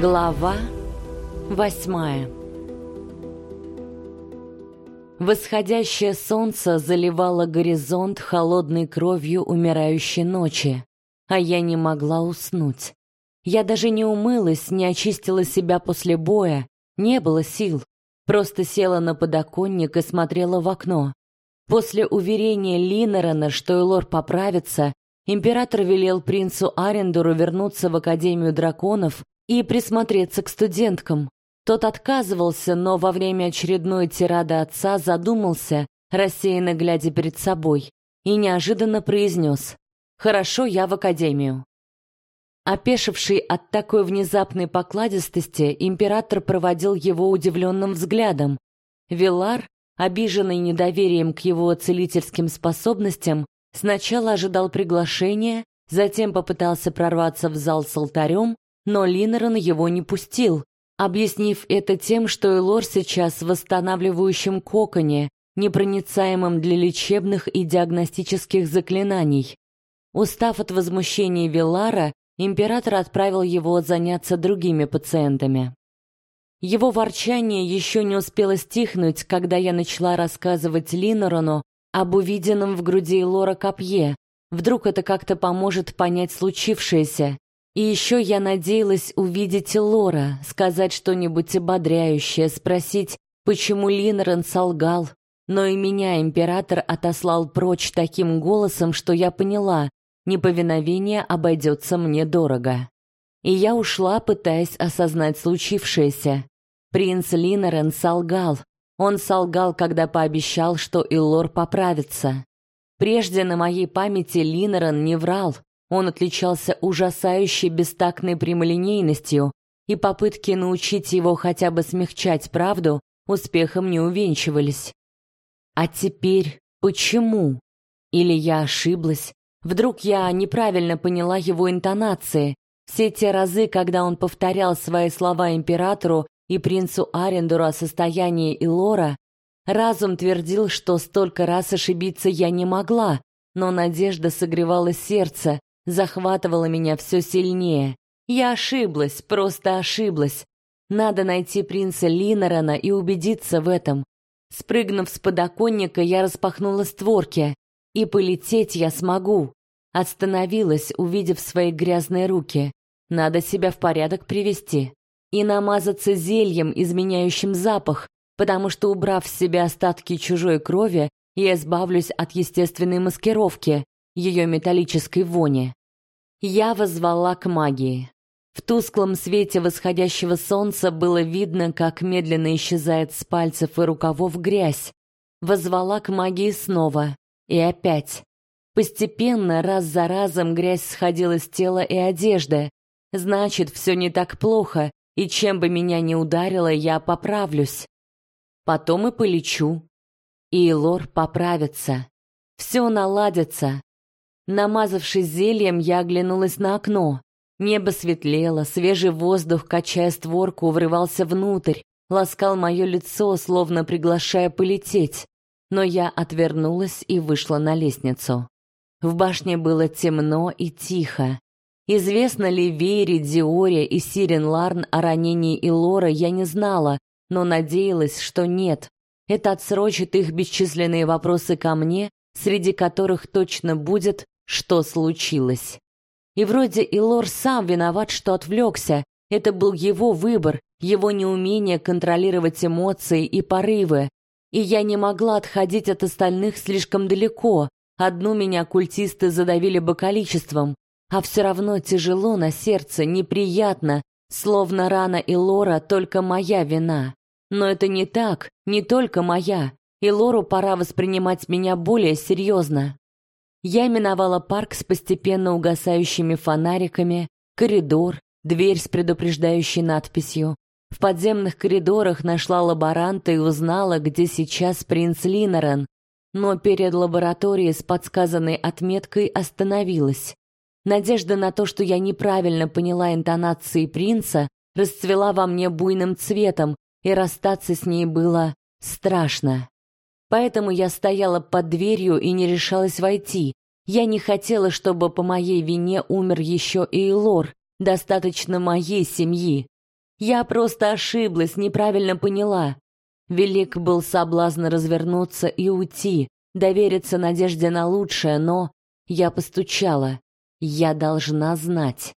Глава восьмая Восходящее солнце заливало горизонт холодной кровью умирающей ночи, а я не могла уснуть. Я даже не умылась, не очистила себя после боя, не было сил. Просто села на подоконник и смотрела в окно. После уверения Линнерона, что Элор поправится, император велел принцу Арендору вернуться в Академию драконов и присмотреться к студенткам. Тот отказывался, но во время очередной тирады отца задумался, рассеянно глядя перед собой, и неожиданно произнес «Хорошо, я в академию». Опешивший от такой внезапной покладистости, император проводил его удивленным взглядом. Вилар, обиженный недоверием к его целительским способностям, сначала ожидал приглашения, затем попытался прорваться в зал с алтарем, но Линнерон его не пустил, объяснив это тем, что Элор сейчас в восстанавливающем коконе, непроницаемом для лечебных и диагностических заклинаний. Устав от возмущения Вилара, император отправил его заняться другими пациентами. Его ворчание еще не успело стихнуть, когда я начала рассказывать Линнерону об увиденном в груди Лора копье. Вдруг это как-то поможет понять случившееся. И еще я надеялась увидеть Лора, сказать что-нибудь ободряющее, спросить, почему Линрен солгал. Но и меня император отослал прочь таким голосом, что я поняла, неповиновение обойдется мне дорого. И я ушла, пытаясь осознать случившееся. Принц Линерен солгал. Он солгал, когда пообещал, что Илор поправится. Прежде на моей памяти Линерен не врал, он отличался ужасающей бестактной прямолинейностью, и попытки научить его хотя бы смягчать правду успехом не увенчивались. А теперь почему? Или я ошиблась? Вдруг я неправильно поняла его интонации? Все те разы, когда он повторял свои слова императору и принцу Арендору о состоянии Илора, разум твердил, что столько раз ошибиться я не могла, но надежда согревала сердце, захватывала меня все сильнее. Я ошиблась, просто ошиблась. Надо найти принца Линорана и убедиться в этом. Спрыгнув с подоконника, я распахнула створки. И полететь я смогу. Остановилась, увидев свои грязные руки. Надо себя в порядок привести. И намазаться зельем, изменяющим запах, потому что, убрав в себя остатки чужой крови, я избавлюсь от естественной маскировки, ее металлической вони. Я возвала к магии. В тусклом свете восходящего солнца было видно, как медленно исчезает с пальцев и рукавов грязь. Возвала к магии снова. И опять. Постепенно, раз за разом, грязь сходила с тела и одежды. Значит, все не так плохо, и чем бы меня ни ударило, я поправлюсь. Потом и полечу. И Лор поправится. Все наладится. Намазавшись зельем, я оглянулась на окно. Небо светлело, свежий воздух, качая створку, врывался внутрь, ласкал мое лицо, словно приглашая полететь. Но я отвернулась и вышла на лестницу. В башне было темно и тихо. Известно ли Вере, Диоре и Сирен Ларн о ранении Илора, я не знала, но надеялась, что нет. Это отсрочит их бесчисленные вопросы ко мне, среди которых точно будет что случилось. И вроде Илор сам виноват, что отвлекся. Это был его выбор, его неумение контролировать эмоции и порывы. И я не могла отходить от остальных слишком далеко. Одну меня культисты задавили бы количеством, а все равно тяжело на сердце, неприятно, словно рана Илора только моя вина. Но это не так, не только моя. Илору пора воспринимать меня более серьезно. Я миновала парк с постепенно угасающими фонариками, коридор, дверь с предупреждающей надписью. В подземных коридорах нашла лаборанта и узнала, где сейчас принц Линорен, но перед лабораторией с подсказанной отметкой остановилась. Надежда на то, что я неправильно поняла интонации принца, расцвела во мне буйным цветом, и расстаться с ней было страшно. Поэтому я стояла под дверью и не решалась войти. Я не хотела, чтобы по моей вине умер еще и Лор. Достаточно моей семьи. Я просто ошиблась, неправильно поняла. Велик был соблазн развернуться и уйти, довериться надежде на лучшее, но я постучала. Я должна знать.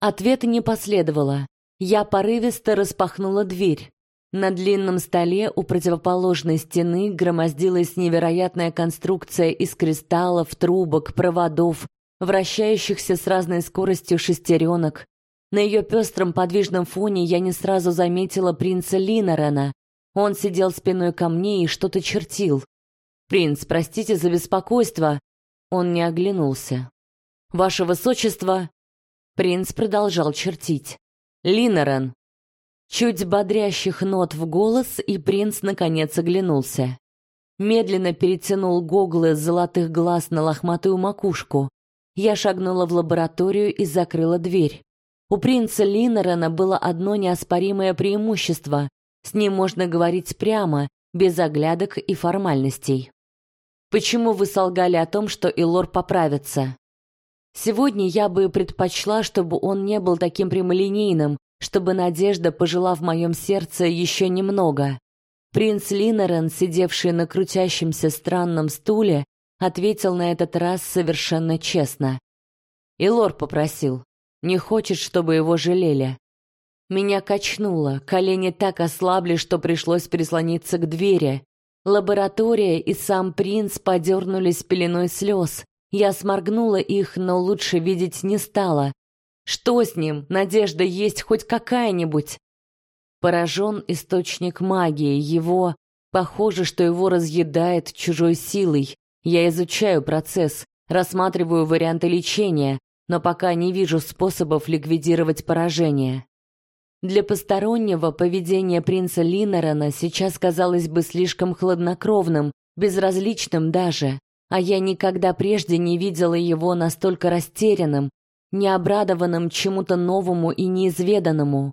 Ответа не последовало. Я порывисто распахнула дверь. На длинном столе у противоположной стены громоздилась невероятная конструкция из кристаллов, трубок, проводов, вращающихся с разной скоростью шестеренок. На ее пестром подвижном фоне я не сразу заметила принца Линорена. Он сидел спиной ко мне и что-то чертил. «Принц, простите за беспокойство». Он не оглянулся. «Ваше высочество...» Принц продолжал чертить. «Линорен». Чуть бодрящих нот в голос, и принц наконец оглянулся. Медленно перетянул гоглы с золотых глаз на лохматую макушку. Я шагнула в лабораторию и закрыла дверь. У принца Линорена было одно неоспоримое преимущество. С ним можно говорить прямо, без оглядок и формальностей. Почему вы солгали о том, что Илор поправится? Сегодня я бы предпочла, чтобы он не был таким прямолинейным, чтобы надежда пожила в моем сердце еще немного. Принц Линорен, сидевший на крутящемся странном стуле, ответил на этот раз совершенно честно. Илор попросил. Не хочет, чтобы его жалели. Меня качнуло, колени так ослабли, что пришлось прислониться к двери. Лаборатория и сам принц подернулись пеленой слез. Я сморгнула их, но лучше видеть не стала. Что с ним? Надежда есть хоть какая-нибудь? Поражен источник магии, его... Похоже, что его разъедает чужой силой. Я изучаю процесс, рассматриваю варианты лечения, но пока не вижу способов ликвидировать поражение. Для постороннего поведение принца Линорена сейчас казалось бы слишком хладнокровным, безразличным даже, а я никогда прежде не видела его настолько растерянным, необрадованным чему-то новому и неизведанному.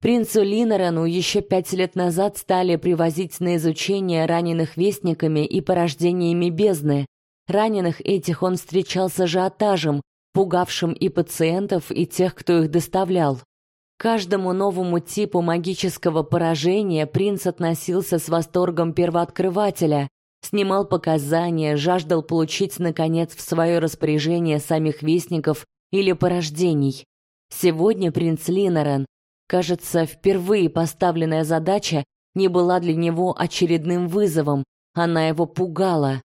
Принцу Линорену еще пять лет назад стали привозить на изучение раненых вестниками и порождениями бездны. Раненых этих он встречал с ажиотажем, пугавшим и пациентов, и тех, кто их доставлял каждому новому типу магического поражения принц относился с восторгом первооткрывателя, снимал показания, жаждал получить, наконец, в свое распоряжение самих вестников или порождений. Сегодня принц Линорен, кажется, впервые поставленная задача не была для него очередным вызовом, она его пугала.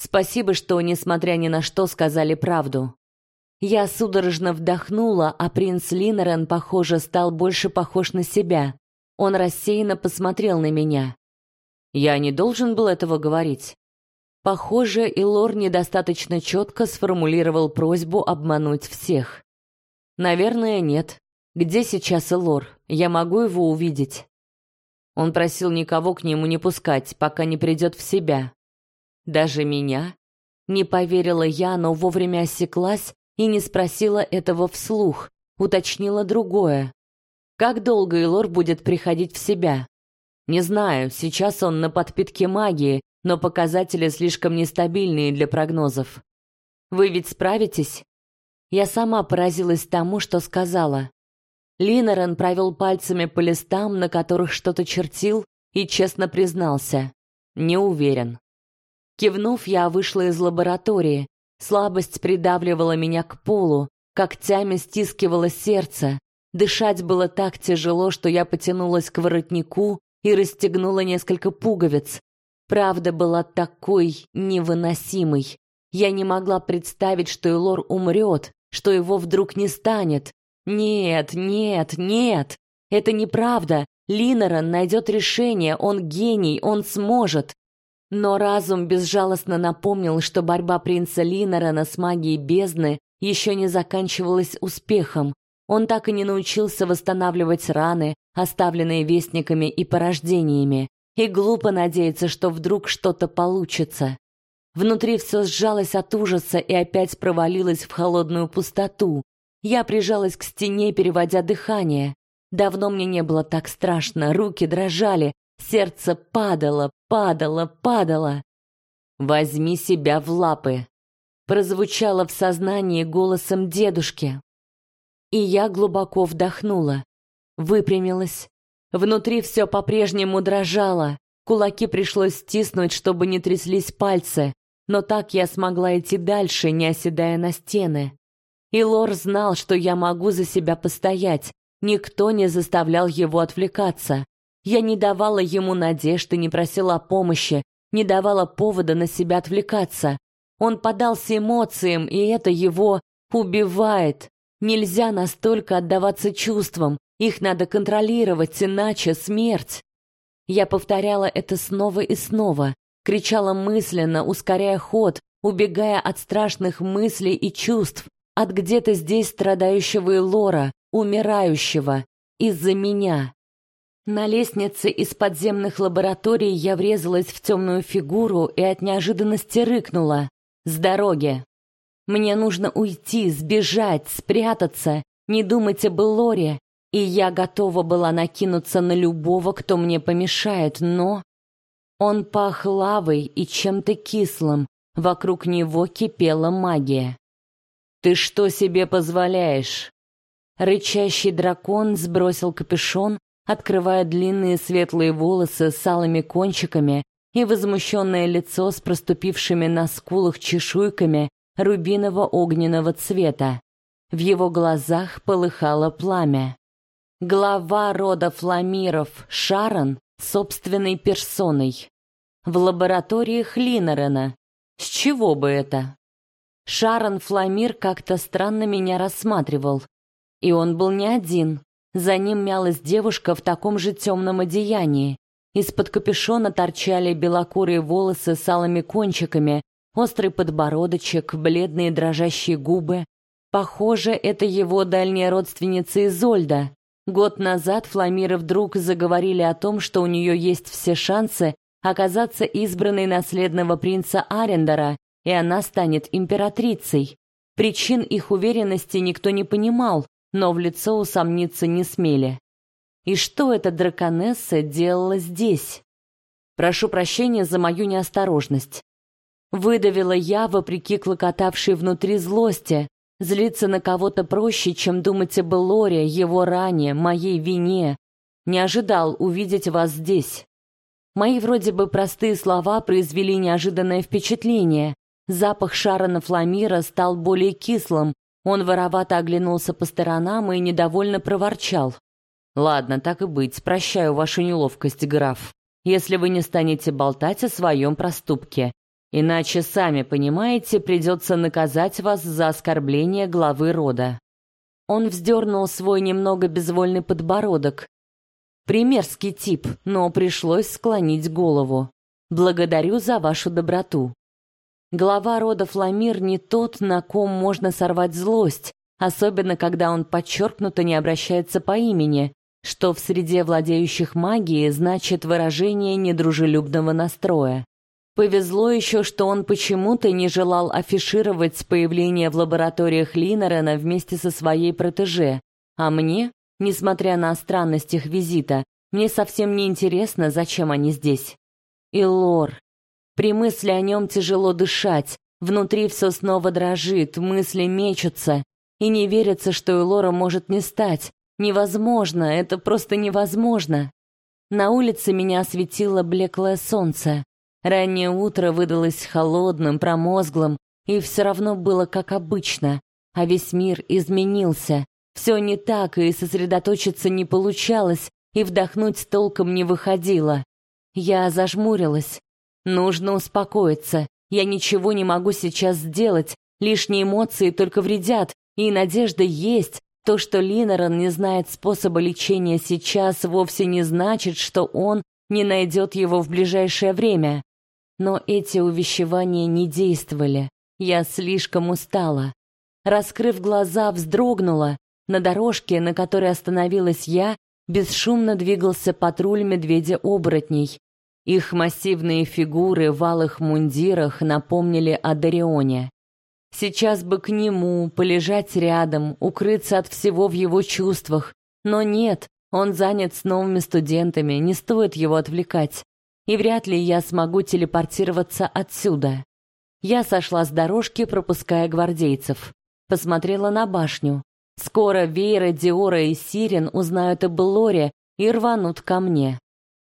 Спасибо, что, несмотря ни на что, сказали правду. Я судорожно вдохнула, а принц Линорен, похоже, стал больше похож на себя. Он рассеянно посмотрел на меня. Я не должен был этого говорить. Похоже, Илор недостаточно четко сформулировал просьбу обмануть всех. Наверное, нет. Где сейчас Илор? Я могу его увидеть. Он просил никого к нему не пускать, пока не придет в себя. Даже меня? Не поверила я, но вовремя осеклась, и не спросила этого вслух, уточнила другое. Как долго Илор будет приходить в себя? Не знаю, сейчас он на подпитке магии, но показатели слишком нестабильные для прогнозов. Вы ведь справитесь? Я сама поразилась тому, что сказала. Линорен провел пальцами по листам, на которых что-то чертил, и честно признался: "Не уверен". Кивнув, я вышла из лаборатории, Слабость придавливала меня к полу, когтями стискивало сердце. Дышать было так тяжело, что я потянулась к воротнику и расстегнула несколько пуговиц. Правда была такой невыносимой. Я не могла представить, что Элор умрет, что его вдруг не станет. Нет, нет, нет. Это неправда. Линоран найдет решение, он гений, он сможет. Но разум безжалостно напомнил, что борьба принца Линорена с магией бездны еще не заканчивалась успехом. Он так и не научился восстанавливать раны, оставленные вестниками и порождениями, и глупо надеяться, что вдруг что-то получится. Внутри все сжалось от ужаса и опять провалилось в холодную пустоту. Я прижалась к стене, переводя дыхание. Давно мне не было так страшно, руки дрожали, Сердце падало, падало, падало. «Возьми себя в лапы», — прозвучало в сознании голосом дедушки. И я глубоко вдохнула. выпрямилась. Внутри все по-прежнему дрожало, кулаки пришлось стиснуть, чтобы не тряслись пальцы, но так я смогла идти дальше, не оседая на стены. И Лор знал, что я могу за себя постоять, никто не заставлял его отвлекаться. Я не давала ему надежды, не просила помощи, не давала повода на себя отвлекаться. Он поддался эмоциям, и это его убивает. Нельзя настолько отдаваться чувствам, их надо контролировать, иначе смерть. Я повторяла это снова и снова, кричала мысленно, ускоряя ход, убегая от страшных мыслей и чувств, от где-то здесь страдающего Лора, умирающего, из-за меня. На лестнице из подземных лабораторий я врезалась в темную фигуру и от неожиданности рыкнула. «С дороги!» Мне нужно уйти, сбежать, спрятаться, не думать об Лоре, и я готова была накинуться на любого, кто мне помешает, но... Он пах лавой и чем-то кислым, вокруг него кипела магия. «Ты что себе позволяешь?» Рычащий дракон сбросил капюшон, открывая длинные светлые волосы с алыми кончиками и возмущенное лицо с проступившими на скулах чешуйками рубиново-огненного цвета. В его глазах полыхало пламя. Глава рода Фламиров Шарон собственной персоной. В лаборатории Хлинерена. С чего бы это? Шарон Фламир как-то странно меня рассматривал. И он был не один. За ним мялась девушка в таком же темном одеянии. Из-под капюшона торчали белокурые волосы с алыми кончиками, острый подбородочек, бледные дрожащие губы. Похоже, это его дальняя родственница Изольда. Год назад Фламиры вдруг заговорили о том, что у нее есть все шансы оказаться избранной наследного принца Арендера, и она станет императрицей. Причин их уверенности никто не понимал, но в лицо усомниться не смели. И что эта драконесса делала здесь? Прошу прощения за мою неосторожность. Выдавила я, вопреки клокотавшей внутри злости. Злиться на кого-то проще, чем думать об Лоре, его ране, моей вине. Не ожидал увидеть вас здесь. Мои вроде бы простые слова произвели неожиданное впечатление. Запах Шарона Фламира стал более кислым. Он воровато оглянулся по сторонам и недовольно проворчал. «Ладно, так и быть, прощаю вашу неловкость, граф, если вы не станете болтать о своем проступке. Иначе, сами понимаете, придется наказать вас за оскорбление главы рода». Он вздернул свой немного безвольный подбородок. Примерский тип, но пришлось склонить голову. Благодарю за вашу доброту. Глава рода Фламир не тот, на ком можно сорвать злость, особенно когда он подчеркнуто не обращается по имени, что в среде владеющих магией значит выражение недружелюбного настроя. Повезло еще, что он почему-то не желал афишировать появление в лабораториях Линнерена вместе со своей протеже, а мне, несмотря на странность их визита, мне совсем не интересно, зачем они здесь. И Лор. При мысли о нем тяжело дышать, внутри все снова дрожит, мысли мечутся, и не верится, что Лора может не стать. Невозможно, это просто невозможно. На улице меня осветило блеклое солнце. Раннее утро выдалось холодным, промозглым, и все равно было как обычно, а весь мир изменился. Все не так, и сосредоточиться не получалось, и вдохнуть толком не выходило. Я зажмурилась. Нужно успокоиться. Я ничего не могу сейчас сделать. Лишние эмоции только вредят, и надежда есть. То, что Линоран не знает способа лечения сейчас, вовсе не значит, что он не найдет его в ближайшее время. Но эти увещевания не действовали. Я слишком устала. Раскрыв глаза, вздрогнула. На дорожке, на которой остановилась я, бесшумно двигался патруль медведя-оборотней. Их массивные фигуры в алых мундирах напомнили о Дарионе. Сейчас бы к нему, полежать рядом, укрыться от всего в его чувствах. Но нет, он занят с новыми студентами, не стоит его отвлекать и вряд ли я смогу телепортироваться отсюда. Я сошла с дорожки, пропуская гвардейцев. Посмотрела на башню. Скоро Вейра, Диора и Сирен узнают об Лоре и рванут ко мне.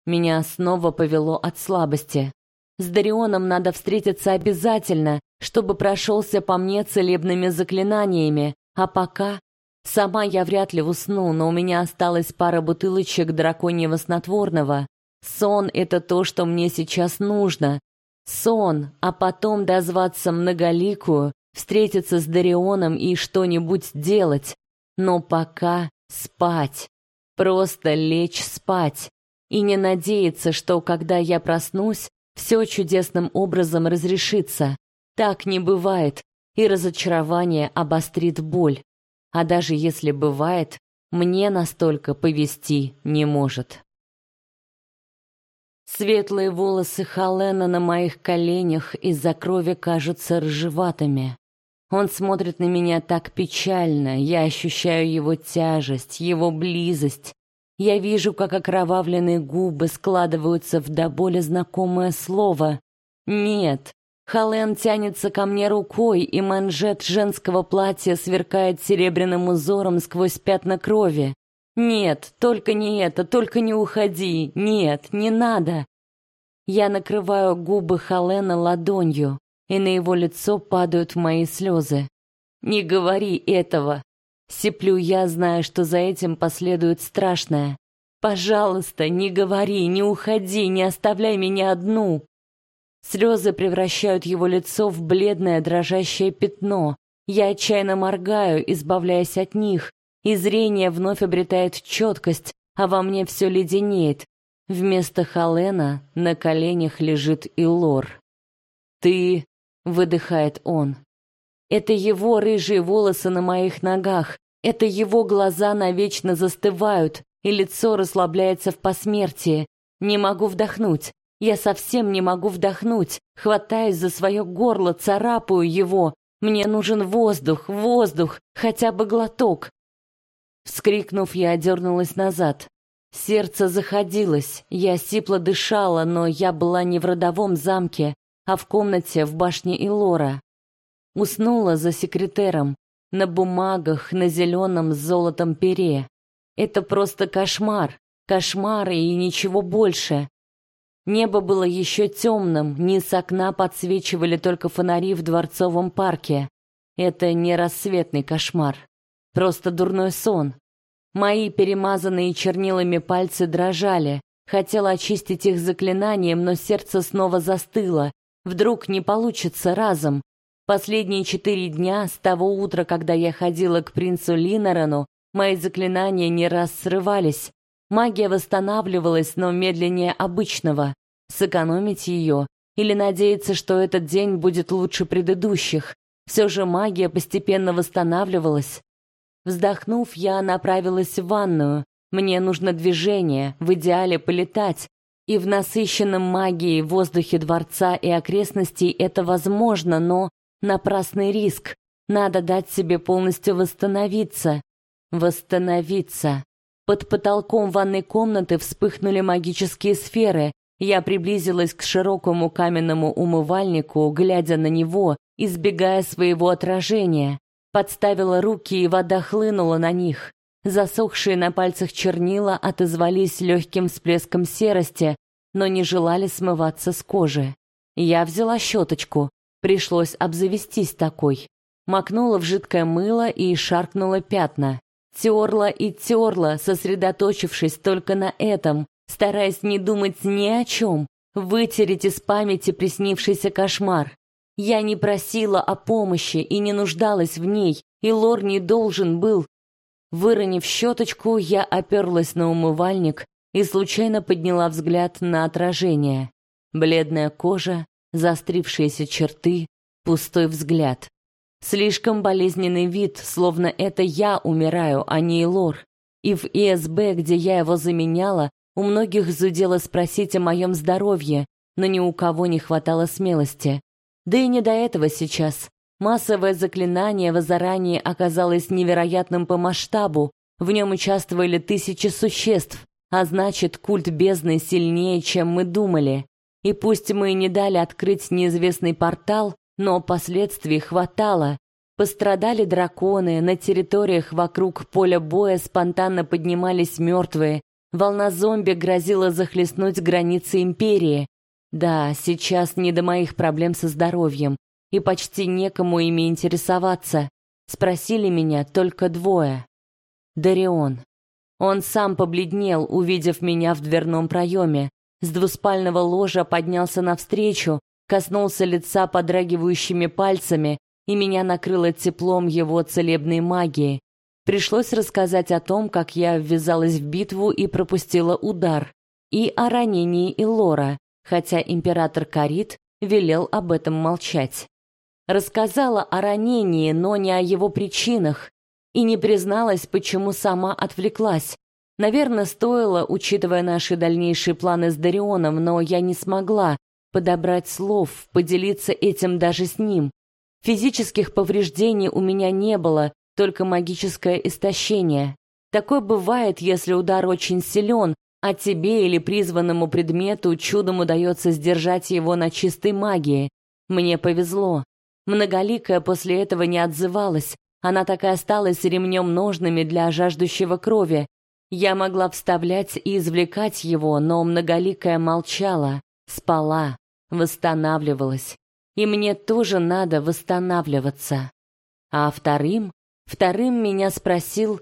Меня снова повело от слабости. С Дарионом надо встретиться обязательно, чтобы прошелся по мне целебными заклинаниями, а пока... Сама я вряд ли усну, но у меня осталась пара бутылочек драконьего снотворного. Сон — это то, что мне сейчас нужно. Сон, а потом дозваться многоликую, встретиться с Дарионом и что-нибудь делать. Но пока спать. Просто лечь спать. И не надеяться, что когда я проснусь, все чудесным образом разрешится. Так не бывает, и разочарование обострит боль. А даже если бывает, мне настолько повести не может. Светлые волосы Халена на моих коленях из-за крови кажутся рыжеватыми. Он смотрит на меня так печально, я ощущаю его тяжесть, его близость. Я вижу, как окровавленные губы складываются в до боли знакомое слово. Нет, Хален тянется ко мне рукой, и манжет женского платья сверкает серебряным узором сквозь пятна крови. Нет, только не это, только не уходи. Нет, не надо. Я накрываю губы Халена ладонью, и на его лицо падают мои слезы. Не говори этого. Сиплю я, зная, что за этим последует страшное. Пожалуйста, не говори, не уходи, не оставляй меня одну. Слезы превращают его лицо в бледное дрожащее пятно. Я отчаянно моргаю, избавляясь от них, и зрение вновь обретает четкость, а во мне все леденеет. Вместо Халена на коленях лежит Илор. «Ты...» — выдыхает он. «Это его рыжие волосы на моих ногах, это его глаза навечно застывают, и лицо расслабляется в посмертии. Не могу вдохнуть, я совсем не могу вдохнуть, хватаюсь за свое горло, царапаю его. Мне нужен воздух, воздух, хотя бы глоток. Вскрикнув, я одернулась назад. Сердце заходилось, я сипло дышала, но я была не в родовом замке, а в комнате в башне Илора. Уснула за секретером, на бумагах, на зеленом с золотом пере. Это просто кошмар, кошмар и ничего больше. Небо было еще темным, низ окна подсвечивали только фонари в дворцовом парке. Это не рассветный кошмар, просто дурной сон. Мои перемазанные чернилами пальцы дрожали. Хотела очистить их заклинанием, но сердце снова застыло. Вдруг не получится разом. Последние четыре дня, с того утра, когда я ходила к принцу Линорану, мои заклинания не раз срывались. Магия восстанавливалась, но медленнее обычного. Сэкономить ее или надеяться, что этот день будет лучше предыдущих. Все же магия постепенно восстанавливалась. Вздохнув, я направилась в ванную. Мне нужно движение, в идеале полетать. И в насыщенном магией воздухе дворца и окрестностей это возможно, но напрасный риск. Надо дать себе полностью восстановиться. Восстановиться. Под потолком ванной комнаты вспыхнули магические сферы. Я приблизилась к широкому каменному умывальнику, глядя на него, избегая своего отражения. Подставила руки, и вода хлынула на них. Засохшие на пальцах чернила отозвались легким всплеском серости, но не желали смываться с кожи. Я взяла щеточку. Пришлось обзавестись такой. Макнула в жидкое мыло и шаркнула пятна. Терла и терла, сосредоточившись только на этом, стараясь не думать ни о чем, вытереть из памяти приснившийся кошмар. Я не просила о помощи и не нуждалась в ней, и Лор не должен был. Выронив щеточку, я оперлась на умывальник и случайно подняла взгляд на отражение. Бледная кожа, заострившиеся черты, пустой взгляд. Слишком болезненный вид, словно это я умираю, а не Лор. И в ИСБ, где я его заменяла, у многих зудело спросить о моем здоровье, но ни у кого не хватало смелости. Да и не до этого сейчас. Массовое заклинание в заранее оказалось невероятным по масштабу. В нем участвовали тысячи существ, а значит, культ бездны сильнее, чем мы думали. И пусть мы не дали открыть неизвестный портал, но последствий хватало. Пострадали драконы, на территориях вокруг поля боя спонтанно поднимались мертвые, волна зомби грозила захлестнуть границы империи. Да, сейчас не до моих проблем со здоровьем, и почти некому ими интересоваться. Спросили меня только двое. Дарион. Он сам побледнел, увидев меня в дверном проеме. С двуспального ложа поднялся навстречу, коснулся лица подрагивающими пальцами, и меня накрыло теплом его целебной магии. Пришлось рассказать о том, как я ввязалась в битву и пропустила удар, и о ранении Илора, хотя император Карит велел об этом молчать. Рассказала о ранении, но не о его причинах, и не призналась, почему сама отвлеклась. Наверное, стоило, учитывая наши дальнейшие планы с Дарионом, но я не смогла подобрать слов, поделиться этим даже с ним. Физических повреждений у меня не было, только магическое истощение. Такое бывает, если удар очень силен, а тебе или призванному предмету чудом удается сдержать его на чистой магии. Мне повезло. Многоликая после этого не отзывалась. Она так и осталась ремнем ножными для жаждущего крови. Я могла вставлять и извлекать его, но многоликая молчала, спала, восстанавливалась и мне тоже надо восстанавливаться. А вторым, вторым меня спросил...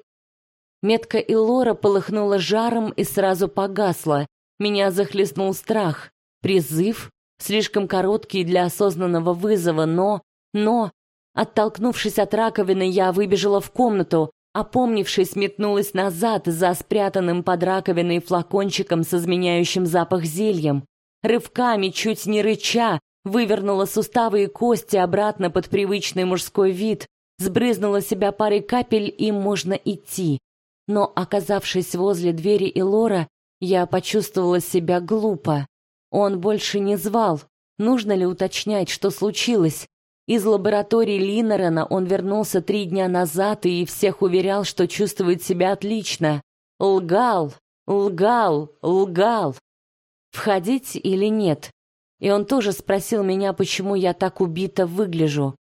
Метка Илора полыхнула жаром и сразу погасла. Меня захлестнул страх. Призыв, слишком короткий для осознанного вызова, но... Но... Оттолкнувшись от раковины, я выбежала в комнату, опомнившись, метнулась назад за спрятанным под раковиной флакончиком с изменяющим запах зельем. Рывками, чуть не рыча, вывернула суставы и кости обратно под привычный мужской вид, сбрызнула себя парой капель и можно идти. Но, оказавшись возле двери Илора, я почувствовала себя глупо. Он больше не звал. Нужно ли уточнять, что случилось? Из лаборатории Линнерена он вернулся три дня назад и всех уверял, что чувствует себя отлично. Лгал, лгал, лгал. Входить или нет? И он тоже спросил меня, почему я так убито выгляжу.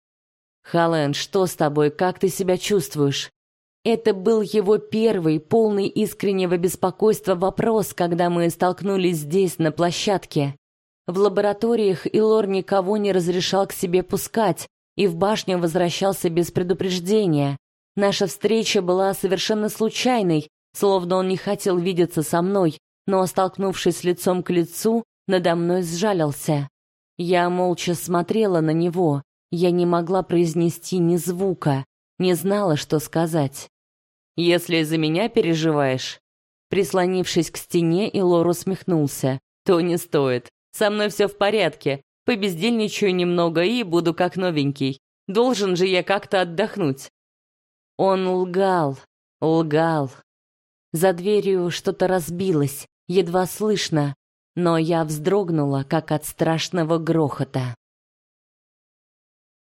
«Хален, что с тобой? Как ты себя чувствуешь?» Это был его первый, полный искреннего беспокойства вопрос, когда мы столкнулись здесь, на площадке. В лабораториях Илор никого не разрешал к себе пускать, и в башню возвращался без предупреждения. Наша встреча была совершенно случайной, словно он не хотел видеться со мной, но, столкнувшись лицом к лицу, надо мной сжалился. Я молча смотрела на него. Я не могла произнести ни звука, не знала, что сказать. «Если за меня переживаешь...» Прислонившись к стене, Илор усмехнулся. «То не стоит. Со мной все в порядке. Побездельничаю немного и буду как новенький. Должен же я как-то отдохнуть». Он лгал, лгал. За дверью что-то разбилось, едва слышно но я вздрогнула, как от страшного грохота.